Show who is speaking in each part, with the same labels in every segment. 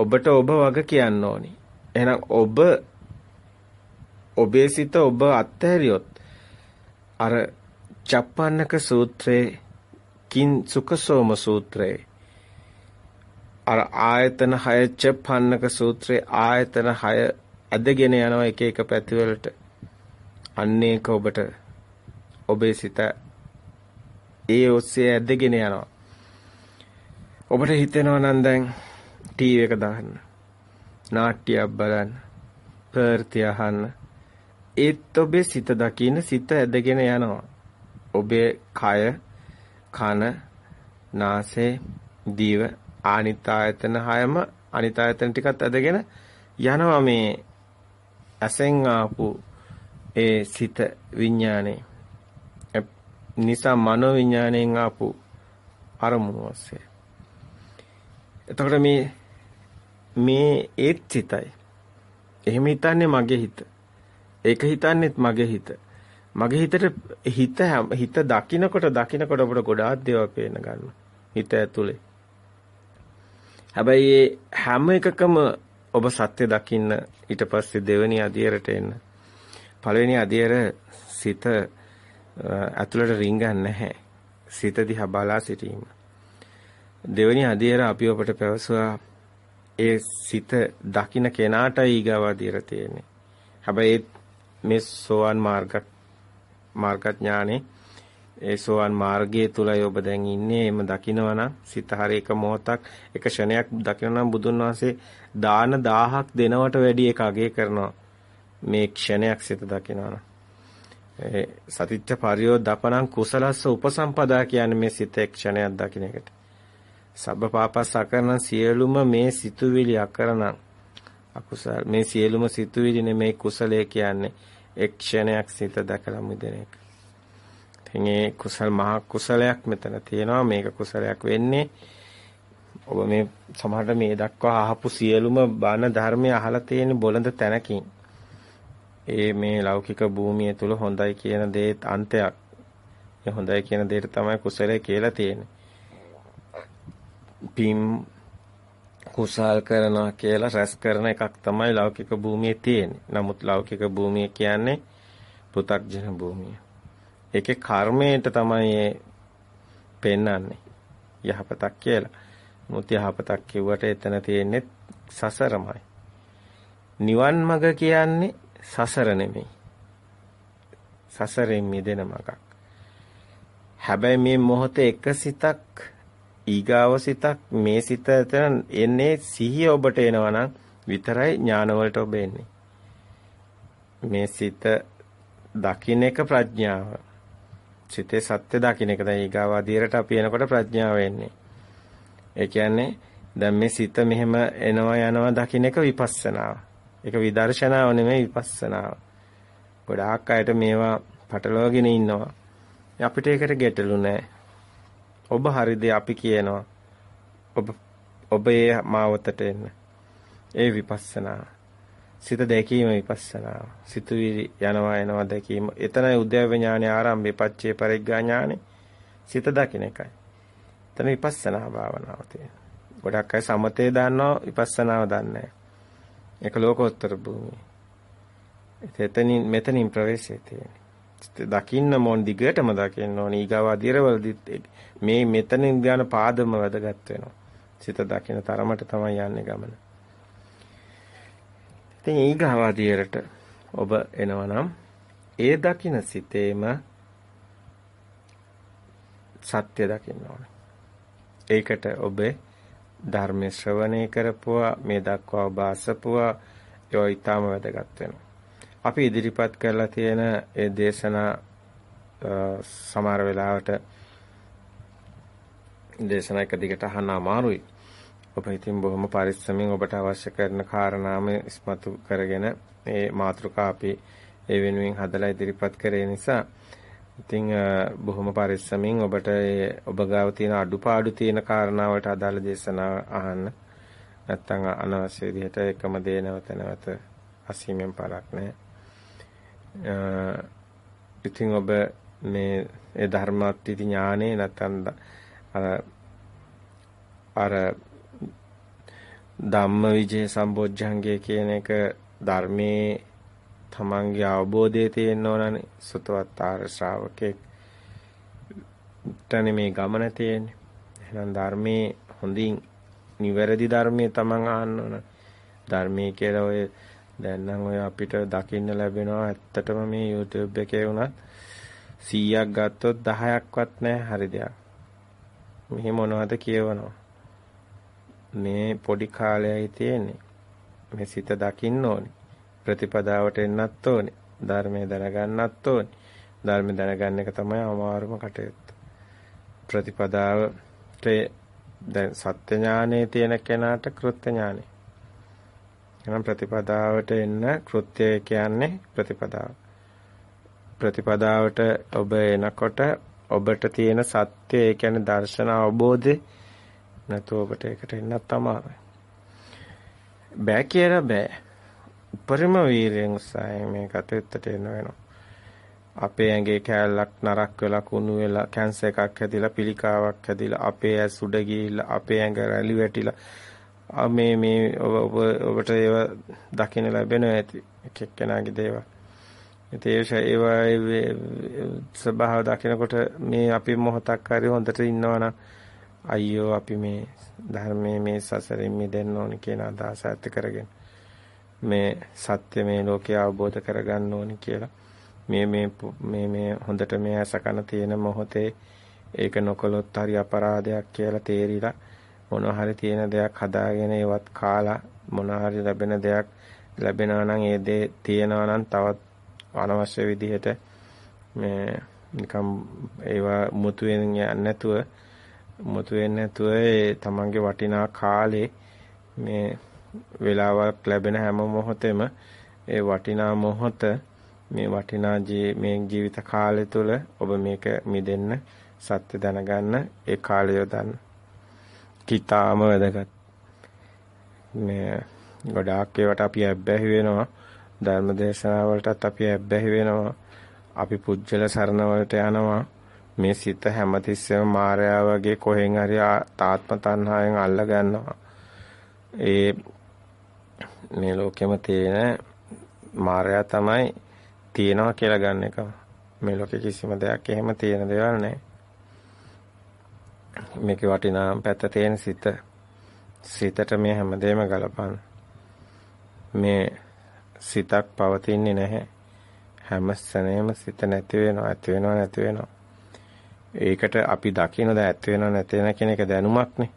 Speaker 1: ඔබට ඔබ වග කියන්න ඕනි. එහෙනම් ඔබ ඔබේ සිත ඔබ අත්හැරියොත් අර චප්පන්නක සූත්‍රයේ කින් සුඛසෝම සූත්‍රයේ අර ආයතන 6 චප්පන්නක සූත්‍රයේ ආයතන 6 ඇදගෙන යනවා එක එක පැතිවලට අන්නේක ඔබට ඔබේ සිත ඒ ඔස්සේ ඇදගෙන යනවා ඔබට හිතෙනවා නම් දැන් ටීවී එක දාන්න නාට්‍යයක් බලන්න ප්‍රවෘත්ති අහන්න ඒත් ඔබේ සිත දකින්න සිත ඇදගෙන යනවා. ඔබේ කය, කන, නාසය, දිව, ආනිත් ආයතන හයම අනිත් ආයතන ටිකත් ඇදගෙන යනවා මේ ඇසෙන් ආපු ඒ සිත විඥානේ. නිසා මනෝ විඥාණයෙන් ආපු අරමුණු ඔස්සේ. එතකොට මේ මේ ඒත් සිතයි. එහෙම හිතන්නේ මගේ හිත. ඒක හිතන්නේත් මගේ හිත. මගේ හිතට හිත හිත දකින්නකොට දකින්නකොට අපිට ගොඩාක් දේවල් පේන්න ගන්නවා. හිත ඇතුලේ. හැබැයි හැම එකකම ඔබ සත්‍ය දකින්න ඊට පස්සේ දෙවෙනි අධියරට එන්න. පළවෙනි අධියර සිත ඇතුළට රිංගන්නේ නැහැ. සිත දිහා බලා සිටීම. දෙවෙනි අධියර අපි ඔබට පැවසුවා ඒ සිත දකින්න කෙනාටයි ඊගාව අධියර තියෙන්නේ. හැබැයි මේ සෝවන් මාර්ග මාර්ගඥානේ ඒ සෝවන් මාර්ගයේ තුලයි ඔබ දැන් ඉන්නේ. එම දකිනවනම් සිත හරි එක මොහොතක් එක ක්ෂණයක් දකිනවනම් බුදුන් වහන්සේ දාන 1000ක් දෙනවට වැඩි එක අගය කරනවා. මේ ක්ෂණයක් සිත දකිනවනම්. ඒ සතිච්ච පරියෝදපණං කුසලස්ස උපසම්පදා කියන්නේ මේ සිත ක්ෂණයක් දකින එකට. සබ්බ පාපස් අකරණ සියලුම මේ සිතුවිලි අකරණ අකුසල මේ සියලුම සිතුවිලි නෙමේ කුසලයේ කියන්නේ එක් ක්ෂණයක් සිත දැකලා මුදෙන එක. ඉතින් ඒ කුසල් මහා කුසලයක් මෙතන තියෙනවා මේක කුසලයක් වෙන්නේ ඔබ මේ සමහරට මේ දක්වා අහපු සියලුම බණ ධර්මය අහලා තියෙන බොළඳ තැනකින් ඒ මේ ලෞකික භූමිය තුල හොඳයි කියන දේත් අන්තයක්. ඒ හොඳයි කියන දේට තමයි කුසලය කියලා තියෙන්නේ. පින් කුසල් කරනවා කියලා රැස් කරන එකක් තමයි ලෞකික භූමියේ තියෙන්නේ. නමුත් ලෞකික භූමිය කියන්නේ පෘථග්ජන භූමිය. ඒකේ කර්මයට තමයි පෙන්වන්නේ යහපතක් කියලා. මුත් යහපතක් කිව්වට එතන තියෙන්නේ සසරමයි. නිවන් මඟ කියන්නේ සසර නෙමෙයි. සසරෙන් මිදෙන මඟක්. හැබැයි මේ මොහොතේ එක සිතක් ඊගාව සිතක් මේ සිත එතන එන්නේ සිහිය ඔබට එනවා නම් විතරයි ඥාන වලට ඔබ එන්නේ. මේ සිත දකින්න එක ප්‍රඥාව. සිතේ සත්‍ය දකින්න එක දැන් ඊගාව අධීරට අපි එනකොට ප්‍රඥාව එන්නේ. ඒ කියන්නේ දැන් මේ සිත මෙහෙම එනවා යනවා දකින්න එක විපස්සනාව. ඒක විදර්ශනාව නෙමෙයි විපස්සනාව. ගොඩාක් අයට මේවා පටලවාගෙන ඉන්නවා. අපිට ඒකට ගැටලු නැහැ. ඔබ හරිද අපි කියනවා. ඔබ ඔබ ඒ මාවතට එන්න. ඒ විපස්සනා. සිත දැකීම විපස්සනා. සිතුවිලි යනවා එනවා දැකීම. එතනයි උද්‍යව ඥානය ආරම්භේ පච්චේ පරිග්ගා ඥානෙ. සිත දකින්න එකයි. එතන විපස්සනා භාවනාව තියෙනවා. ගොඩක් අය සමතේ දන්නවා විපස්සනාව දන්නේ නැහැ. ඒක ලෝකෝත්තර භූමිය. එතනින් මෙතනින් ප්‍රවේශය තියෙනවා. දකින්න මොන් දිගටම දකින්න ඕනේ. ඊගාව අධිරවලදිත් මේ මෙතනින් ධාන පාදම වැදගත් වෙනවා. සිත දකින්න තරමට තමයි යන්නේ ගමන. ඉතින් ඊගාව අධිරට ඔබ එනවනම් ඒ දකින්න සිතේම සත්‍ය දකින්න ඕනේ. ඒකට ඔබේ ධර්ම ශ්‍රවණය කරපුවා මේ දක්වා ඔබ අසපුවා ඒ ඊටම වැදගත් වෙනවා. අපි ඉදිරිපත් කරලා තියෙන ඒ දේශනා සමහර වෙලාවට දේශනා එක දිගට අහන්න අමාරුයි. ඔබ ඉතින් බොහොම පරිස්සමින් ඔබට අවශ්‍ය කරන කාරණාම ඉස්මතු කරගෙන මේ මාතෘකා අපි ඒ වෙනුවෙන් හදලා ඉදිරිපත් කරේ නිසා ඉතින් බොහොම පරිස්සමින් ඔබට ඔබ ගාව තියෙන අඩුපාඩු තියෙන කාරණාවට අදාළ දේශනා අහන්න. නැත්තම් අනවශ්‍ය විදිහට එකම දේ නැවත නැවත අසීමෙන් පරක් නැහැ. ඉතින් ඔබ මේ ඒ ධර්මාත්‍ත්‍ය ඥානේ නැත්නම් අර අර ධම්මවිජය සම්බොජ්ජංගය කියන එක ධර්මයේ තමන්ගේ අවබෝධය තියෙන්න ඕනනේ සුතවත් ආර ශ්‍රාවකෙක් තනේ මේ ගමන තියෙන්නේ. එහෙනම් ධර්මයේ හොඳින් නිවැරදි ධර්මයේ තමන් අහන්න ඕන. ධර්මයේ කියලා ඔය දැන් නම් ඔය අපිට දකින්න ලැබෙනවා ඇත්තටම මේ YouTube එකේ වුණත් 100ක් ගත්තොත් 10ක්වත් නැහැ හරි දෙයක්. මෙහි මොනවද කියවනවා. මේ පොඩි කාලයයි තියෙන්නේ. මේ සිත දකින්න ඕනේ. ප්‍රතිපදාවට එන්නත් ඕනේ. ධර්මය දැනගන්නත් ඕනේ. ධර්මය දැනගන්න එක තමයි අමාරුම කටයුත්ත. ප්‍රතිපදාවට දැන් සත්‍ය ඥානයේ තියෙන කෙනාට කෘත්‍ය ඥානෙ. එහෙනම් ප්‍රතිපදාවට එන්න කෘත්‍ය කියන්නේ ප්‍රතිපදාව. ප්‍රතිපදාවට ඔබ එනකොට ඔබට තියෙන සත්‍ය ඒ කියන්නේ දර්ශන අවබෝධය නැතු ඔබට ඒකට එන්නත් අමාරුයි. බෑ කියලා බෑ. උපරිම වීරයෙන් උත්සාහයෙන් මේ කටයුත්තට එන වෙනවා. අපේ ඇඟේ කෑල්ලක් නරක් වෙලා කුණු වෙලා කැන්සර් එකක් හැදිලා පිළිකාවක් හැදිලා අපේ ඇස් උඩ ගිහිල්ලා අපේ ඇඟ රැලි වැටිලා මේ මේ ඔබ ඔබට ඒව දකින්න ලැබෙනවා ඇති එක එක්කෙනාගේ දේවල්. ඉතින් ඒවා ස්වභාව දකිනකොට මේ අපි මොහොතක් හරි හොඳට ඉන්නවනම් අයියෝ අපි මේ ධර්මයේ මේ සසරින් මිදෙන්න ඕනි කියන අදහස ඇති කරගෙන මේ සත්‍ය මේ ලෝකය අවබෝධ කරගන්න ඕනි කියලා මේ මේ මේ මේ හොඳට මේ ඇසකන තියෙන මොහොතේ ඒක නොකළොත් හරි අපරාධයක් කියලා තේරිලා මොන හරි තියෙන දෙයක් හදාගෙන ඒවත් කාලා මොන හරි ලැබෙන දෙයක් ලැබෙනවා නම් ඒ දේ තියෙනවා නම් තවත් අනවශ්‍ය විදිහට මේ නිකම් ඒවා මුතු වෙන්නේ නැතුව මුතු වෙන්නේ නැතුව ඒ තමන්ගේ වටිනා කාලේ මේ වෙලාවක් ලැබෙන හැම මොහොතෙම ඒ වටිනා මොහොත මේ වටිනා මේ ජීවිත කාලය තුළ ඔබ මේක මිදෙන්න සත්‍ය දැනගන්න ඒ කාලය යොදන්න. කිතාම වැදගත්. මේ ගොඩාක් ඒවට අපි ඇබ්බැහි වෙනවා. ධර්ම දේශනා වලටත් අපි ඇබ්බැහි වෙනවා. අපි පුජ්‍යල සරණ වලට යනවා. මේ සිත හැමතිස්සෙම මායාව වගේ කොහෙන් හරි තාත්ම තණ්හාවෙන් අල්ල ගන්නවා. ඒ මේ ලෝකෙම තියෙන මායя තමයි තියෙනවා කියලා ගන්න එක. මේ ලෝකෙ කිසිම දෙයක් එහෙම තියෙන දේවල් නැහැ. මේකේ වටිනා පැත්ත තියෙන සිත. සිතට මේ හැමදේම ගලපන්න. මේ සිතක් පවතින්නේ නැහැ. හැම ස්තනේම සිත නැති වෙනවා, ඇති වෙනවා, නැති වෙනවා. ඒකට අපි දකින්නද ඇති වෙනව නැති වෙන කියන එක දැනුමක්නේ.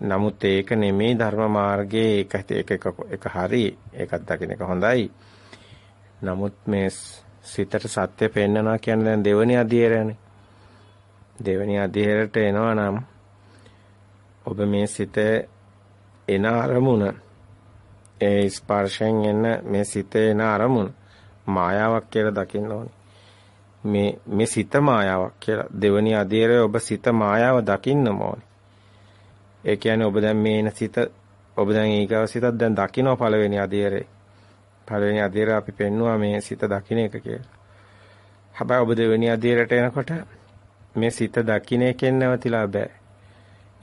Speaker 1: නමුත් ඒක නෙමෙයි ධර්ම මාර්ගයේ ඒක එක එක එක හරි ඒකත් දකින්න එක හොඳයි. නමුත් මේ සිතට සත්‍ය පෙන්නනවා කියන්නේ දැන් දෙවෙනි අධීරයනේ. දෙවෙනි අධීරයට එනවා නම් ඔබ මේ සිත එන අරමුණ ඒ ස්පර්ශයෙන් එන මේ සිතේ එන අරමුණ මායාවක් කියලා දකින්න ඕනේ. මේ මේ සිත මායාවක් කියලා දෙවෙනි අධීරය ඔබ සිත මායාව දකින්නම ඕනේ. ඒ කියන්නේ ඔබ දැන් මේන සිත ඔබ දැන් ඊගව සිතක් දැන් දකින්න පළවෙනි අධීරේ. පළවෙනි අධීරය අපි පෙන්නවා මේ සිත දකින්න එක කියලා. හැබැයි ඔබ දෙවෙනි අධීරයට එනකොට මේ සිත දකින්න එකෙන් නැවතිලා බෑ.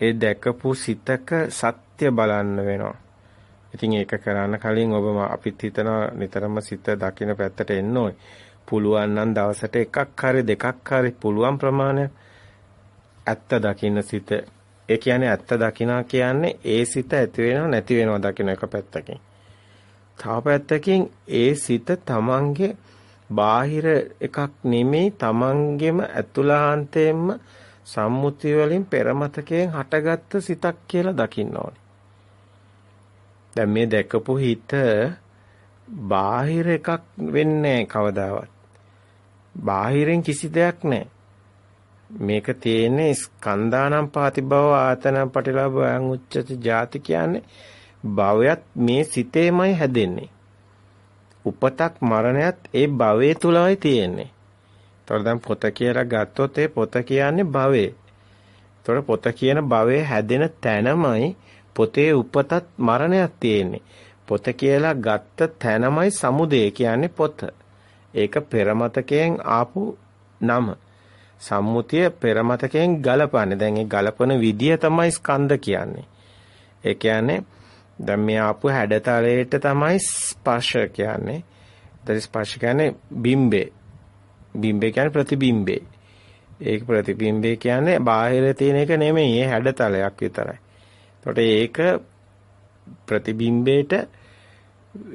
Speaker 1: ඒ දැකපු සිතක සත්‍ය බලන්න වෙනවා. ඉතින් ඒක කරන්න කලින් ඔබ අපිත් හිතනවා නිතරම සිත දකින්න පැත්තට එන්න ඕනේ. පුළුවන් නම් දවසට එකක් හරි දෙකක් හරි පුළුවන් ප්‍රමාණය ඇත්ත දකින්න සිත ඒ කියන්නේ ඇත්ත දකිනා කියන්නේ ඒ සිත ඇති වෙනව නැති වෙනව දකින එක පැත්තකින්. තව පැත්තකින් ඒ සිත තමන්ගේ බාහිර එකක් නෙමෙයි තමන්ගෙම ඇතුළාන්තයෙන්ම සම්මුති වලින් පෙරමතකයෙන් හටගත්ත සිතක් කියලා දකින්න ඕනේ. දැන් මේ දැකපු හිත බාහිර එකක් වෙන්නේ කවදාවත්. බාහිරෙන් කිසි දෙයක් නැහැ. මේක තියෙන්නේ ස්කන්ධානම් පාති භව ආතනම් පටිලාභයන් උච්චති ಜಾති කියන්නේ භවයත් මේ සිතේමයි හැදෙන්නේ. උපතක් මරණයත් ඒ භවයේ තුලයි තියෙන්නේ. ඒතකොට දැන් පොත කියලා ගත්තොත් ඒ පොත කියන්නේ භවය. ඒතකොට පොත කියන භවයේ හැදෙන තැනමයි පොතේ උපතත් මරණයක් තියෙන්නේ. පොත කියලා ගත්ත තැනමයි සමුදය කියන්නේ පොත. ඒක පෙරමතකයෙන් ආපු නම. සම්මුතිය පෙරමතකයෙන් ගලපන්නේ. දැන් ඒ ගලපන විදිය තමයි ස්කන්ධ කියන්නේ. ඒ කියන්නේ දැන් මේ ආපු හැඩතලයට තමයි ස්පර්ශ කියන්නේ. ඒතර ස්පර්ශ කියන්නේ බිම්බේ. බිම්බේ කියන්නේ ප්‍රතිබිම්බේ. ඒක ප්‍රතිබිම්බේ කියන්නේ බාහිර තියෙන එක නෙමෙයි. ඒ හැඩතලයක් විතරයි. එතකොට ඒක ප්‍රතිබිම්බේට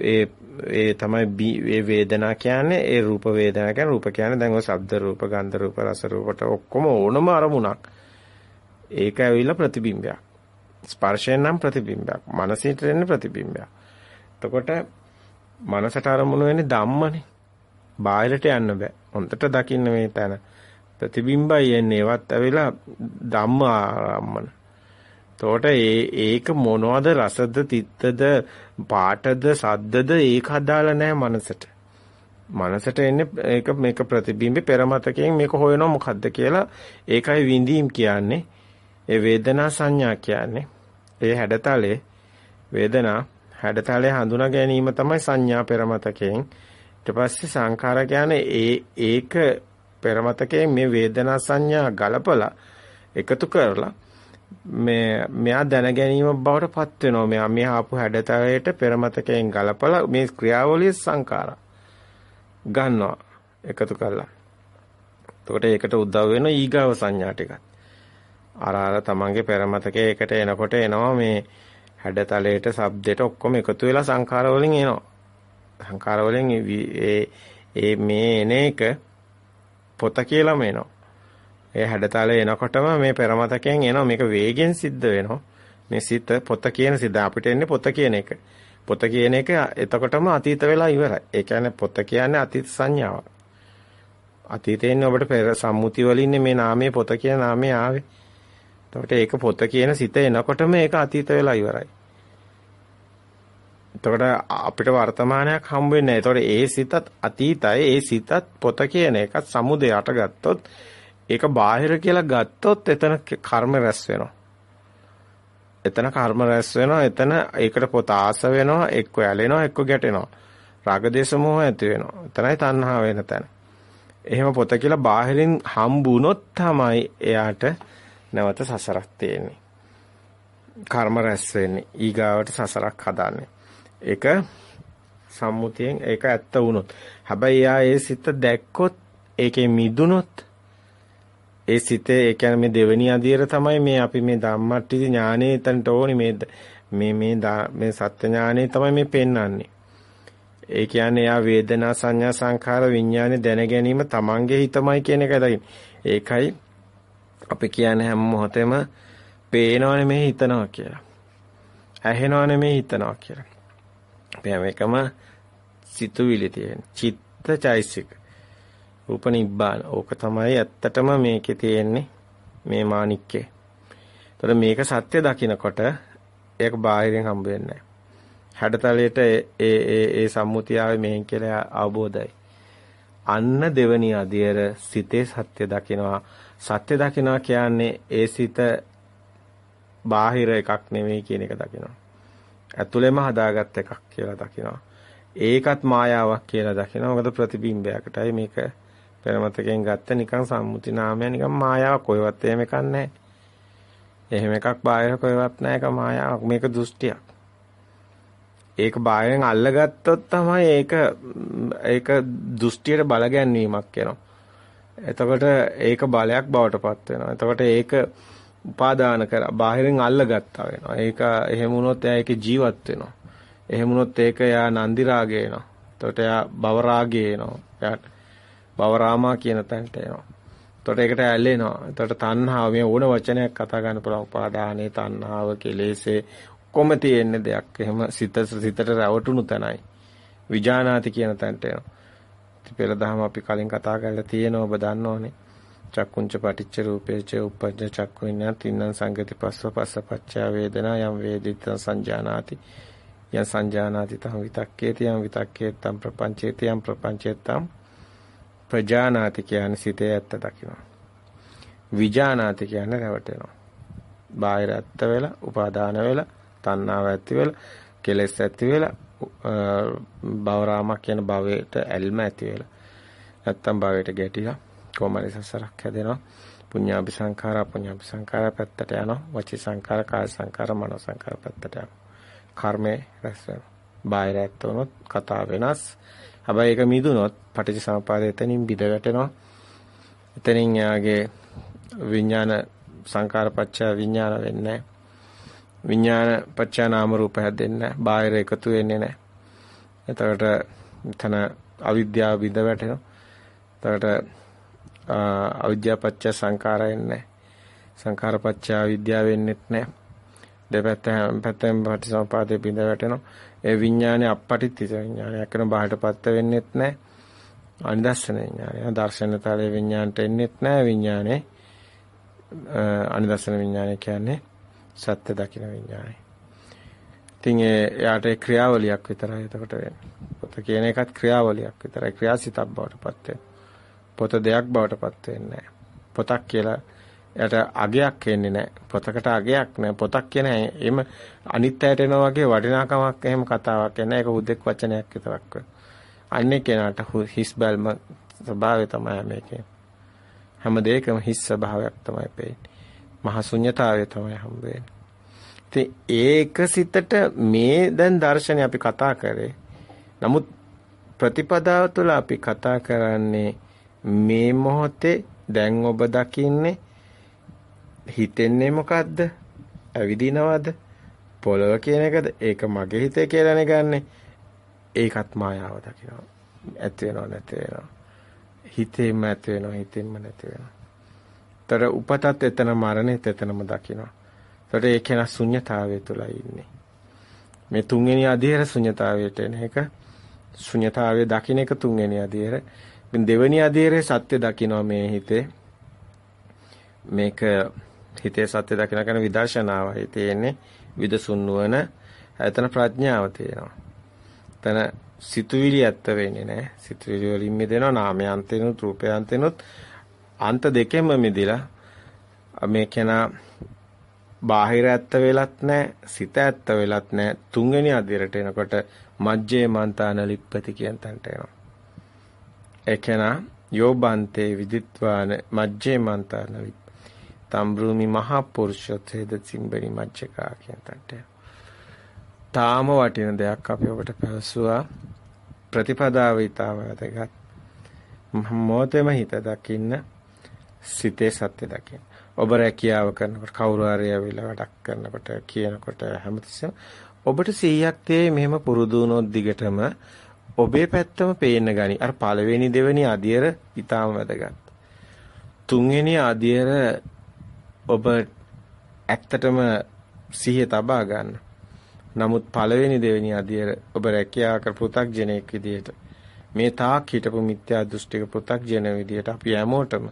Speaker 1: ඒ ඒ තමයි ඒ වේදනා කියන්නේ ඒ රූප වේදනා කියන්නේ රූප කියන්නේ දැන් ඔය ශබ්ද රූප ගන්ධ රූප රස රූපට ඔක්කොම ඕනම අරමුණක් ඒක ඇවිල්ලා ප්‍රතිබිම්බයක් ස්පර්ශයෙන් නම් ප්‍රතිබිම්බයක්. මනසට එන්නේ ප්‍රතිබිම්බයක්. එතකොට මනසට අරමුණු වෙන්නේ ධම්මනේ. බාහිරට යන්න බෑ. හොන්දට දකින්න මේ තැන. ප්‍රතිබිම්බයි එන්නේ. ඒවත් ඇවිල්ලා ධම්ම ආරම්මන. එතකොට ඒ ඒක මොනවද රසද තිත්තද පාටද සද්දද ඒක අදාළ නැහැ මනසට. මනසට එන්නේ ඒක මේක ප්‍රතිබිම්බේ පෙරමතකයෙන් මේක හොයනවා මොකද්ද කියලා ඒකයි විඳීම් කියන්නේ. ඒ වේදනා සංඥා කියන්නේ. ඒ හැඩතලේ වේදනා හැඩතලේ හඳුනා ගැනීම තමයි සංඥා පෙරමතකයෙන්. ඊට පස්සේ සංඛාර කියන්නේ ඒ ඒක පෙරමතකයෙන් මේ වේදනා සංඥා ගලපලා එකතු කරලා මේ මෙයා දැන ගැනීම බවට පත් වෙනවා. මෙයා මේ ආපු හැඩතලයට පෙරමතකයෙන් ගලපලා මේ ක්‍රියාවලිය සංකාරා ගන්නවා එකතු කරලා. එතකොට ඒකට උදව් වෙන ඊගාව සංඥා ටිකක්. අර අර තමන්ගේ පෙරමතකයේ එකට එනකොට එනවා මේ හැඩතලයට, ශබ්දයට ඔක්කොම එකතු වෙලා සංකාර වලින් එනවා. සංකාර වලින් ඒ ඒ මේ එන එක පොත කියලාම එනවා. ඒ හැඩතලේ එනකොටම මේ පෙරමතකයෙන් එනවා. මේක වේගෙන් සිද්ධ වෙනවා. මේ සිත පොත කියන සිත අපිට එන්නේ පොත කියන එක. පොත කියන එක එතකොටම අතීත වෙලා ඉවරයි. ඒ කියන්නේ පොත කියන්නේ අතීත සංඥාවක්. අතීතේ ඉන්නේ ඔබට පෙර සම්මුති වලින් මේ නාමයේ පොත කියන නාමය ආවේ. එතකොට ඒක පොත කියන සිත එනකොටම ඒක අතීත වෙලා ඉවරයි එතකොට අපිට වර්තමානයක් හම්බ වෙන්නේ නැහැ. එතකොට ඒ සිතත් අතීතයි. ඒ සිතත් පොත කියන එකත් සමුදයට ගත්තොත් ඒක බාහිර කියලා ගත්තොත් එතන කර්ම රැස් වෙනවා. එතන කර්ම රැස් වෙනවා. එතන ඒකට පොත ආස වෙනවා, එක්ක ඇලෙනවා, එක්ක ගැටෙනවා. රාගදේශ මොහ ඇති වෙනවා. එතනයි තණ්හා වෙන තැන. එහෙම පොත කියලා බාහිරින් හම්බුනොත් තමයි එයාට නැවත සසරක් තියෙන්නේ. කර්ම රැස් වෙන්නේ. ඊගාවට සසරක් හදන්නේ. ඒක සම්මුතියෙන් ඒක ඇත්ත වුණොත්. හැබැයි එයා ඒ සිත දැක්කොත් ඒකේ මිදුනොත් ඒ සිතේ ඒ කියන්නේ මේ දෙවෙනි අදියර තමයි මේ අපි මේ ධම්මට්ටි ඥානෙ එතනට ඕනි මේ මේ මේ මේ සත්‍ය ඥානෙ තමයි මේ පෙන්වන්නේ. ඒ කියන්නේ යා වේදනා සංඥා සංඛාර විඥානේ දැන ගැනීම තමන්ගේ හිතමයි කියන එකයි දකින්නේ. ඒකයි අපි කියන්නේ හැම මොහොතෙම පේනවනේ මේ හිතනවා කියලා. ඇහෙනවනේ මේ හිතනවා කියලා. අපි හැම එකම සිතුවිලි තියෙන. චිත්ත චෛසික. රූප නිබ්බාන. ඕක තමයි ඇත්තටම මේකේ තියෙන්නේ මේ මාණික්කේ. එතකොට මේක සත්‍ය දකිනකොට ඒක බාහිරින් හම්බ වෙන්නේ හැඩතලයට ඒ ඒ ඒ සම්මුතිය ආවේ මෙහෙන් කියලා අවබෝධයි. අන්න දෙවනි අධියර සිතේ සත්‍ය දකිනවා. සත්‍ය දකිනවා කියන්නේ ඒ සිත බාහිර එකක් නෙමෙයි කියන එක දකිනවා. ඇතුළෙම හදාගත් එකක් කියලා දකිනවා. ඒකත් මායාවක් කියලා දකිනවා. මොකද ප්‍රතිබිම්බයකටයි මේක පෙරමතකෙන් ගත්ත නිකන් සම්මුති නාමය නිකන් මායාවක් කොහෙවත් එහෙම එකක් නැහැ. එහෙම එකක් බාහිර කොහෙවත් නැහැ ඒක මායාවක් මේක දෘෂ්ටියක්. ඒක බාහිරෙන් අල්ලගත්තොත් තමයි ඒක ඒක දෘෂ්ටියට බල ගැන්වීමක් වෙනවා. එතකොට ඒක බලයක් බවට පත් වෙනවා. එතකොට ඒක උපාදාන කර බාහිරින් අල්ලගත්තා වෙනවා. ඒක එහෙම වුණොත් එයා ඒකේ ජීවත් වෙනවා. එහෙම වුණොත් ඒක එයා නන්දි රාගය එනවා. එතකොට එයා භව රාගය එනවා. එයාට භවරාමා කියන තැනට එනවා. එතකොට ඒකට ඇලෙනවා. එතකොට තණ්හාව මේ ඕන වචනයක් කතා ගන්න පුළුවන්. උපාදානේ තණ්හාව කෙලෙසේ කොම තියෙන දෙයක්. එහෙම සිත සිතට රැවටුණු තැනයි. විජානාති කියන තැනට එනවා. පෙර දහම අපි කලින් කතා කරලා තියෙනවා ඔබ දන්නෝනේ. චක්කුංච පටිච්ච රූපේච උපජ්ජ චක්කු විඤ්ඤාණ තින්න සංගති පස්ව පස්ස පච්චා වේදනා යම් වේදිත සංජානාති යම් සංජානාති තම් විතක්කේති යම් විතක්කේතම් ප්‍රපංචේති යම් ප්‍රපංචේතම් ප්‍රජානාති කියන්නේ සිතේ ඇත්ත දකිනවා. විජානාති කියන්නේ රැවටෙනවා. බාහිර ඇත්ත වෙලා, උපාදාන වෙලා, තණ්හාව ඇති වෙලා, කෙලෙස් ඇති වෙලා, භවරාමක් කියන භවයට ඇල්ම ඇති වෙලා. නැත්තම් භවයට ගැටිලා කොමාරි සසරක් හැදෙනවා. පුඤ්ඤාභි සංඛාර අපුඤ්ඤාභි සංඛාර පැත්තට යනවා. වචී සංඛාර, කාය සංඛාර, මනෝ සංඛාර පැත්තට යනවා. කර්මය රැස් වෙනවා. බාහිර ඇත්ත වුණොත් කතා වෙනස්. හැබැයි ඒක මිදුනොත් පටිච්චසමුපාදය එතනින් බිඳ වැටෙනවා. එතනින් යාගේ විඥාන සංකාර පත්‍ය විඥාන වෙන්නේ විඥාන පත්‍ය නාම රූප හැදෙන්නේ බාහිර එකතු වෙන්නේ නැහැ. එතකොට එතන අවිද්‍යාව බිඳ වැටෙනවා. එතකොට අවිද්‍යාව පත්‍ය සංකාරයෙන්නේ සංකාර පත්‍ය විද්‍යාව වෙන්නෙත් නැහැ. දෙපැත්ත පැත්තෙන් පටිසම්පාදයේ බිඳ වැටෙනවා. ඒ විඥානේ අපපටිත්‍ත විඥානයක් කරන බාහිරපත්ත වෙන්නෙත් නැහැ. අනිදර්ශන විඥානය. දර්ශන තලයේ විඥානට එන්නෙත් නැහැ විඥානේ. අනිදර්ශන විඥානය කියන්නේ සත්‍ය දකින විඥානය. ඉතින් එයාට ඒ ක්‍රියාවලියක් විතරයි එතකොට වෙන්නේ. පොත කියන එකත් ක්‍රියාවලියක් විතරයි ක්‍රියාසිතක් බවට පත් පොත දෙයක් බවට පත් වෙන්නේ පොතක් කියලා එයාට අගයක් එන්නේ නැහැ. පොතකට අගයක් නැහැ. පොතක් කියන එම අනිත් ඇයට එනවා වගේ වටිනාකමක් එහෙම කතාවක් නැහැ. ඒක හුදෙක් වචනයක් විතරක්. අන්නේ කෙනාට හිස් බල්ම ස්වභාවය තමයි මේකේ. හැම දෙයකම හිස් ස්වභාවයක් තමයි පේන්නේ. මහ ශුන්්‍යතාවය තමයි හම්බ වෙන්නේ. ඉතින් ඒක සිතට මේ දැන් දර්ශනය අපි කතා කරේ. නමුත් ප්‍රතිපදාව තුළ අපි කතා කරන්නේ මේ මොහොතේ දැන් ඔබ දකින්නේ හිතෙන්නේ මොකද්ද? ඇවිදිනවද? පොළව කියන එකද? ඒක මගේ හිතේ කියලානේ ගන්නෙ. ඒකත් මායාව දකිනවා. ඇති වෙනව නැති වෙනව. හිතේම ඇති වෙනව හිතෙන්ම නැති වෙනව. තර උපතත් එතන මරණෙත් එතනම දකිනවා. ඒතර ඒ කෙනා ශුන්්‍යතාවය තුලයි ඉන්නේ. මේ තුන්වෙනි අධීර ශුන්්‍යතාවයට එන එක ශුන්්‍යතාවය දකින්න එක තුන්වෙනි අධීර. දෙවෙනි අධීරේ සත්‍ය දකින්නවා මේ හිතේ. මේක හිතේ සත්‍ය දකින්න කරන විදර්ශනාවයි තියෙන්නේ. විදසුන් නුවණ එතන ප්‍රඥාව තියෙනවා. එතන සිතුවිලි ඇත්ත වෙන්නේ නැහැ. සිතුවිලි වලින් මිදෙනවා නාමයන්තෙනුත් රූපයන්තෙනුත් අන්ත දෙකෙන්ම මිදිලා මේ කෙනා බාහිර ඇත්ත වෙලත් නැහැ සිත ඇත්ත වෙලත් නැහැ. තුන්වෙනි අදිරට එනකොට මජ්ජේ මන්තාන ලිප්පති කියන තැනට එනවා. ඒ කෙනා යෝබන්තේ විදිත්වාන මජ්ජේ මන්තාන ලිප්ප තම්බ්‍රූමි මහා පුරුෂෝත්සේද සිම්බනි මජ්ජකා කියන තැනට තාම වටින දෙයක් අපි ඔබට පැවසුවා. ප්‍රතිපදාව ඊටම වැදගත්. මොහොතේම හිත දකින්න සිතේ සත්‍ය දකින්න. ඔබ රැකියාව කරනකොට කවුරු හරි ඇවිල්ලා වැඩක් කරනකොට කියනකොට හැමතිස්සෙම ඔබට 100ක් තේ මෙහෙම පුරුදු වුණොත් දිගටම ඔබේ පැත්තම පේන්න ගනි. අර පළවෙනි දෙවෙනි අදියර ඊටාම වැදගත්. තුන්වෙනි අදියර ඔබ ඇත්තටම සිහිය තබා ගන්න. නමුත් පළවෙනි දෙවෙනි අදියර ඔබ රැකියාව කර පෘ탁ජනෙක් විදියට මේ තාක් හිටපු මිත්‍යා දෘෂ්ටික පෘ탁ජන විදියට අපි හැමෝටම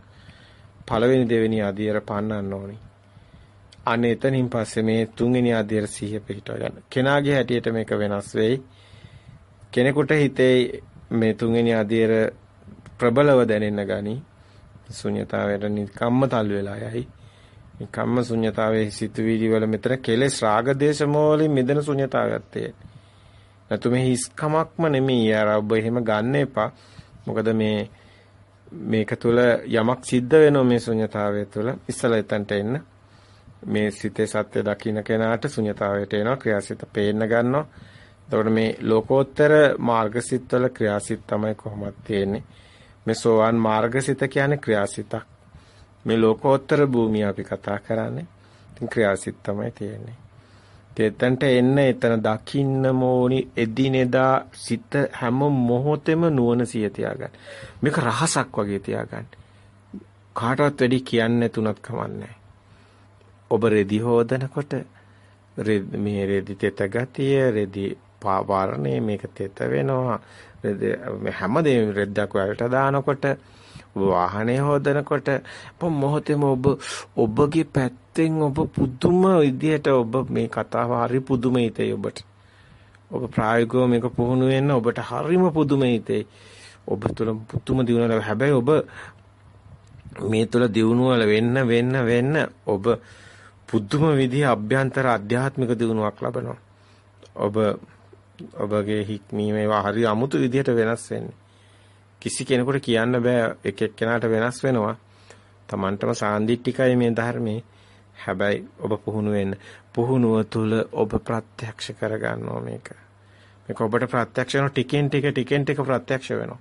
Speaker 1: පළවෙනි දෙවෙනි අධියර පන්නන්න ඕනි. අන්න එතනින් පස්සේ මේ තුන්වෙනි අධියර සිහිය පිහිටව ගන්න. කෙනාගේ හැටියට මේක වෙනස් වෙයි. කෙනෙකුට හිතේ මේ තුන්වෙනි අධියර ප්‍රබලව දැනෙන්න ගනි. ශුන්‍යතාවයට නිකම්ම තල්ලු වෙලා යයි. නිකම්ම ශුන්‍යතාවයේ සිතුවිලි වල මෙතන කෙලෙස් රාග දේශ මොහොලින් මිදෙන ශුන්‍යතාවයක් තියෙන්නේ. නැතු මේ හිස්කමක්ම නෙමෙයි. අර ඔබ එහෙම ගන්න එපා. මොකද මේ මේක තුළ යමක් සිද්ධ වෙනවා මේ ශුන්‍යතාවය තුළ. ඉස්සලා එතනට එන්න. මේ සිතේ සත්‍ය දකින්න කෙනාට ශුන්‍යතාවයට එනවා ක්‍රියාසිත පේන්න ගන්නවා. එතකොට මේ ලෝකෝත්තර මාර්ගසිත වල ක්‍රියාසිත තමයි කොහොමද තියෙන්නේ. මේ සෝවාන් මාර්ගසිත කියන්නේ ක්‍රියාසිතක්. මේ ලෝකෝත්තර භූමිය අපි කතා කරන්නේ. ඉතින් ක්‍රියාසිත තමයි තියෙන්නේ. එතනට එන්න එතන දකින්න ඕනි එදිනෙදා සිත හැම මොහොතෙම නුවණ සිය තියාගන්න. මේක රහසක් වගේ තියාගන්න. කාටවත් වැඩි කියන්නේ තුනක් කමන්නේ. ඔබ රෙදි හොදනකොට මේ රෙදි තෙත ගතිය රෙදි පාවරණේ මේක තෙත වෙනවා. හැමදේම රෙද්දක් වලට දානකොට වාහනේ හොදනකොට මොහොතේම ඔබ ඔබගේ පැත්තෙන් ඔබ පුදුම විදියට ඔබ මේ කතාව හරි පුදුම හිතේ ඔබට. ඔබ ප්‍රායෝගිකව මේක පුහුණු වෙන්න ඔබට හරිම පුදුම හිතේ. ඔබ තුල පුදුම දිනුවල හැබැයි ඔබ මේ තුල දිනුවල වෙන්න වෙන්න වෙන්න ඔබ පුදුම විදිහ අභ්‍යන්තර අධ්‍යාත්මික දිනුවක් ලබනවා. ඔබ ඔබගේ හික්මීමේ හරි අමුතු විදිහට වෙනස් වෙන්නේ. කිසි කෙනෙකුට කියන්න බෑ එක එක්කෙනාට වෙනස් වෙනවා. Tamanටම සාන්දිටිකයි මේ ධර්මයේ. හැබැයි ඔබ පුහුණු වෙන්න. පුහුණුව තුල ඔබ ප්‍රත්‍යක්ෂ කරගන්නවා මේක. මේක ඔබට ප්‍රත්‍යක්ෂ වෙනවා ටිකෙන් ටික ටිකෙන් ටික ප්‍රත්‍යක්ෂ වෙනවා.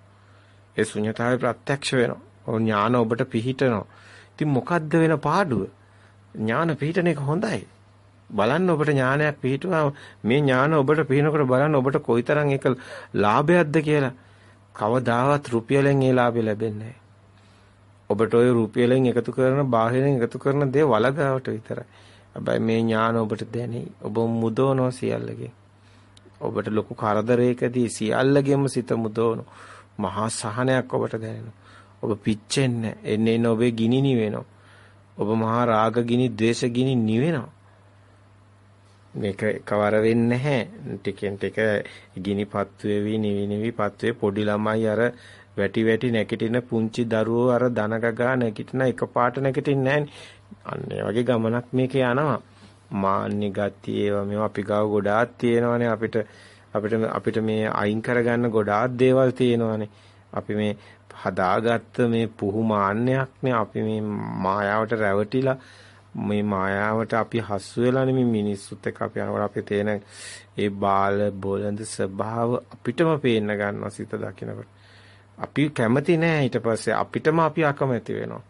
Speaker 1: ඒ ශුන්‍යතාවය ප්‍රත්‍යක්ෂ වෙනවා. ඔය ඥාන ඔබට පිහිටනවා. ඉතින් මොකද්ද වෙන පාඩුව? ඥාන පිහිටන එක හොඳයි. බලන්න ඔබට ඥානයක් පිහිටුවා මේ ඥාන ඔබට පිහිනකොට බලන්න ඔබට කොයිතරම් ඒක ලාභයක්ද කියලා. කවදාවත් රුපියලෙන් ඒ ලාභය ලැබෙන්නේ ඔබට ওই රුපියලෙන් එකතු කරන බාහිරින් එකතු කරන දේ වලගාවට විතරයි. හැබැයි මේ ඥාන ඔබට දැනේ. ඔබ මුදවනවා සියල්ලගේ. ඔබට ලොකු කරදරයකදී සියල්ලගෙම සිත මුදවනවා. මහා සහනයක් ඔබට දැනෙනවා. ඔබ පිච්චෙන්නේ එන්නේ එන්නේ ඔබේ ගිනි නිවෙනවා. ඔබ මහා රාග ගිනි, ද්වේෂ ගිනි නිවෙනවා. මේක එකවර වෙන්නේ නැහැ. ටිකෙන් ටික ගිනිපත් වෙවි නිවි නිවි පත් වේ පොඩි ළමයි අර වැටි වැටි නැගිටින පුංචි දරුවෝ අර දනගගා නැගිටින එකපාරට නැගිටින්නේ අන්න ඒ වගේ ගමනක් මේකේ යනවා. මාන්නි ගති ඒවා මේවා අපි ගාව ගොඩාක් තියෙනවානේ අපිට අපිට අපිට මේ අයින් කරගන්න ගොඩාක් දේවල් තියෙනවානේ. අපි මේ හදාගත්ත මේ පුහු මාන්නයක්නේ අපි මේ මායාවට රැවටිලා මේ මායාවට අපි හසු වෙලානේ මේ මිනිස්සුත් එක්ක අපි යනකොට අපේ තේන ඒ බාල බොළඳ ස්වභාව අපිටම පේන්න ගන්නවා සිත දකිනකොට. අපි කැමති නෑ ඊට පස්සේ අපිටම අපි අකමැති වෙනවා.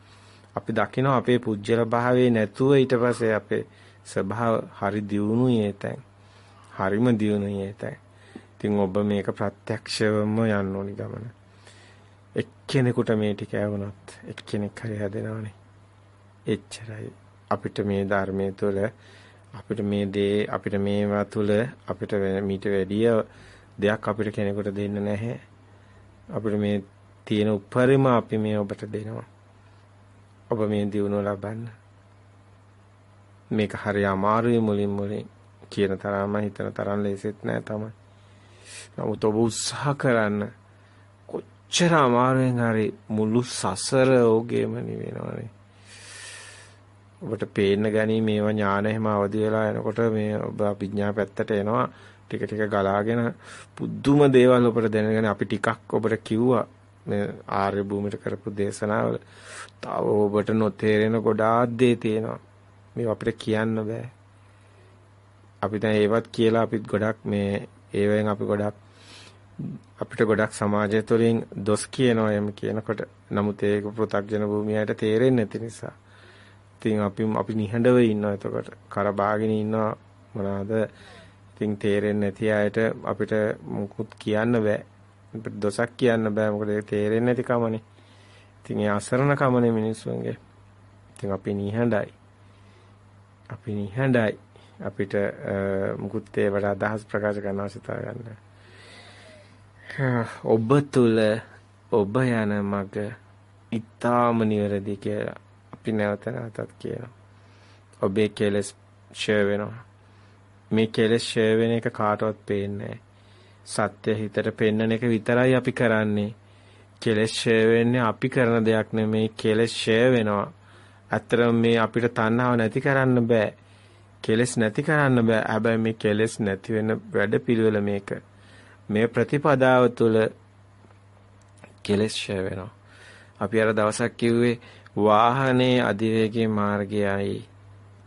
Speaker 1: අපි දකිනවා අපේ පුජ්‍යල භාවයේ නැතුව ඊට පස්සේ අපේ ස්වභාව හරි දියුණුයි ඒතෙන්. හරිම දියුණුයි ඒතෙන්. ඉතින් ඔබ මේක ප්‍රත්‍යක්ෂවම යන්න ඕනි ගමන. එක්කෙනෙකුට මේ ටික ඇවුනොත් එක්කෙනෙක් හරි හැදෙනවනේ. එච්චරයි. අපිට මේ ධර්මයේ තුළ අපිට මේ දේ අපිට මේවා තුළ අපිට මීට වැඩිය දෙයක් අපිට කෙනෙකුට දෙන්න නැහැ. අපිට මේ තියෙන උපරිම අපි මේ ඔබට දෙනවා. ඔබ මේ දියුණුව ලබන්න. මේක හරි අමාරුයි මුලින් මුලින් කියන තරම හිතන තරම් ලේසිත් නෑ තමයි. නමුත් ඔබ උත්සාහ කරන්න කොච්චර අමාරුවෙන් හරි මුළු සසර ඕගේම නිවෙනවනේ. ඔබට පේන්න ගනී මේවා ඥාන එහෙම අවදි වෙලා යනකොට මේ ඔබ අභිඥා පැත්තට එනවා. ටික ටික ගලාගෙන පුදුම දේවල් ඔබට දැනගෙන අපි ටිකක් ඔබට කිව්වා. මේ ආර්ය භූමියට කරපු දේශනාවල. තව ඔබට නොතේරෙන ගොඩාක් දේ තියෙනවා. මේ අපිට කියන්න බෑ. අපි දැන් ඒවත් කියලා අපිත් ගොඩක් මේ ඒවෙන් අපි ගොඩක් අපිට ගොඩක් සමාජය තුළින් දොස් කියනවා එම් කියනකොට. නමුත් ඒක පෘථග්ජන භූමියට තේරෙන්නේ නැති නිසා. ඉතින් අපි අපි නිහඬව ඉන්නවා. එතකොට කරබාගෙන ඉන්නවා. මොනවාද? ඉතින් තේරෙන්නේ නැති අයට අපිට මුකුත් කියන්න බෑ. අපිට දොසක් කියන්න බෑ. මොකද ඒක තේරෙන්නේ නැති කමනේ. ඉතින් ඒ අසරණ කමනේ මිනිස්සුන්ගේ. ඉතින් අපි නිහඬයි. අපි නිහඬයි. අපිට මුකුත් ඒවට අදහස් ප්‍රකාශ කරන්න අවශ්‍යතාවයක් නැහැ ඔබ තුල ඔබ යන මඟ ඊ타ම නිවැරදි කියලා අපි නැවත නැවතත් කියනවා. ඔබේ කෙලස් ෂෙයා වෙනවා. මේ කෙලස් ෂෙයා වෙන එක කාටවත් පේන්නේ සත්‍ය හිතට පෙන්නන එක විතරයි අපි කරන්නේ. කෙලස් ෂෙයා වෙන්නේ අපි කරන දෙයක් නෙමෙයි කෙලස් ෂෙයා වෙනවා. අතරම මේ අපිට තණ්හාව නැති කරන්න බෑ. කෙලස් නැති කරන්න බෑ. හැබැයි මේ කෙලස් නැති වෙන වැඩපිළිවෙල මේක. මේ ප්‍රතිපදාව තුළ කෙලස් ෂෙයා වෙනවා. අපි අර දවසක් කිව්වේ වාහනේ අධිවේගී මාර්ගයයි.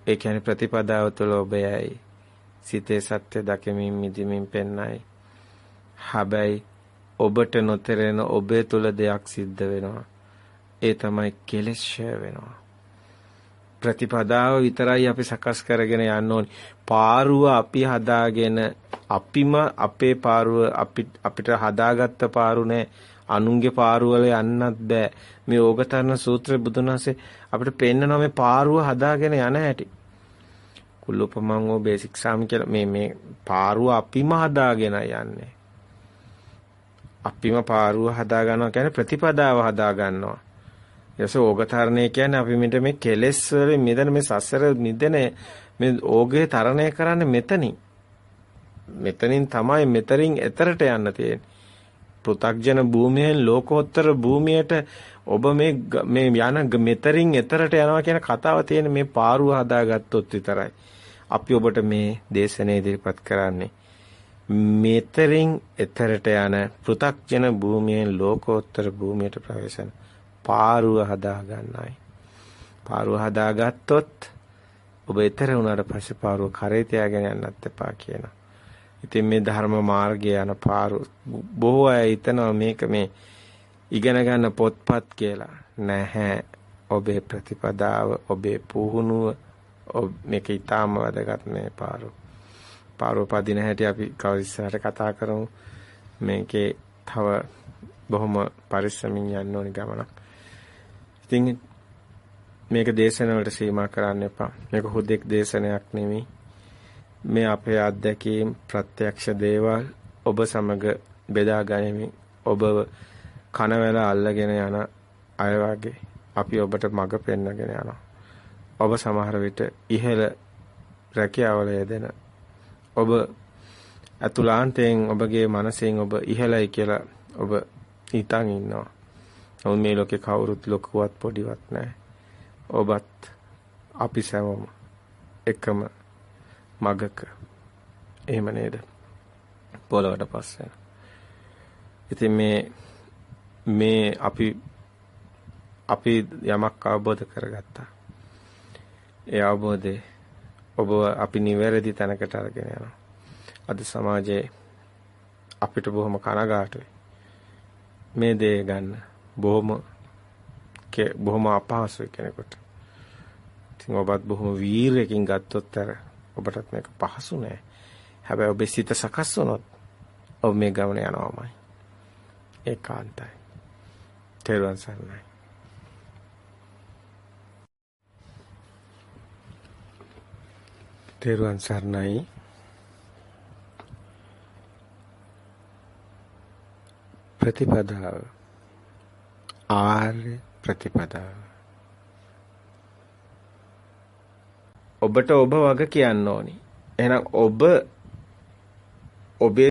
Speaker 1: ඒ කියන්නේ ප්‍රතිපදාව තුළ ඔබයයි. සිතේ සත්‍ය දකිමින් මිදිමින් පෙන්නයි. හැබැයි ඔබට නොතෙරෙන ඔබේ තුල දෙයක් සිද්ධ වෙනවා. ඒ තමයි කෙලෙස් වෙනවා. ප්‍රතිපදාව විතරයි අපි සකස් කරගෙන යන්න ඕනි. පාරුව අපි හදාගෙන අපිම අපේ පාරුව අපිට හදාගත්ත පාරු නෑ. අනුන්ගේ පාරුවල යන්නත් බෑ. මේ ඕගතරණ සූත්‍රය බුදුන් වහන්සේ අපිට පෙන්නනවා මේ පාරුව හදාගෙන යන හැටි. කුල්ලුපමං ඕ බේසික් සාමි කියලා මේ මේ පාරුව අපිම හදාගෙන යන්නේ. අපිම පාරුව හදා ගන්නවා කියන්නේ ප්‍රතිපදාව හදා ගන්නවා. යස ඕගතරණය කියන්නේ අපි මෙතන මේ කෙලෙස් වලින් මෙතන මේ සසර නිදෙන මේ ඕගේ තරණය කරන්නේ මෙතනින්. මෙතනින් තමයි මෙතරින් එතරට යන්න තියෙන්නේ. පෘථග්ජන භූමියෙන් ලෝකෝත්තර භූමියට ඔබ මේ මේ යන මෙතරින් එතරට යනවා කියන කතාව තියෙන මේ පාරුව හදාගත්තොත් විතරයි. අපි ඔබට මේ දේශනේ ඉදිරිපත් කරන්නේ. මෙතරින් එතරට යන පෘථග්ජන භූමියෙන් ලෝකෝත්තර භූමියට ප්‍රවේශන පාරුව හදා ගන්නයි. පාරුව හදාගත්තොත් ඔබ ඊතර වුණාට පස්සේ පාරුව කරේ තියාගෙන යන්නත් එපා කියනවා. ඉතින් මේ ධර්ම මාර්ගය යන පාරු බොහෝ අය හිතනවා මේක මේ ඉගෙන ගන්න පොත්පත් කියලා. නැහැ. ඔබේ ප්‍රතිපදාව, ඔබේ පුහුණුව මේක ඊටාම වැදගත් මේ පාරු. පාරුව පදින හැටි අපි කවදාවත් කතා කරමු. මේකේ තව බොහොම පරිස්සමින් යන්න ඕනි ගමනක්. ඉතින් මේක දේශනාවලට සීමා කරන්න එපා. මේක හුදෙක් දේශනයක් නෙමෙයි. මේ අපේ අත්දැකීම් ප්‍රත්‍යක්ෂ දේවල් ඔබ සමග බෙදා ගනිමින් ඔබව කනවැල අල්ලගෙන යන අය වගේ අපි ඔබට මඟ පෙන්වගෙන යනවා. ඔබ සමහර විට ඉහළ රැකියාවල යෙදෙන ඔබ අතුලාන්තයෙන් ඔබගේ මනසෙන් ඔබ ඉහළයි කියලා ඔබ හිතන් ඉන්නවා. නමුත් මේ ලෝකේ කවුරුත් ලොකුවත් පොඩිවත් නැහැ. ඔබත් අපි සැවම එකම මගක එහෙම නේද? පොළවට පස්සේ. ඉතින් මේ මේ අපි අපි යමක් අවබෝධ කරගත්තා. ඒ අවබෝධය ඔබ අපි නිවැරදි තැනකට අරගෙන යනවා. අද සමාජයේ අපිට බොහොම කනගාටුයි. මේ දේ ගන්න බොහොම බොහොම අපහසුයි කෙනෙකුට. ඉතින් ඔබත් බොහොම වීරයකින් ගත්තොත් අර ඔබටත් මේක පහසු නෑ. හැබැයි ඔබේ සිත සකස් වුණොත් ඔබ මේ ගමන යනවාමයි. ඒකාන්තයි. තෙරුවන් සරණයි. තෙරුවන් සරණයි. ප්‍රතිපදාව ආර්ය ප්‍රතිපදාව ඔබට ඔබ වග කියන්න ඕනි. එහෙනම් ඔබ ඔබේ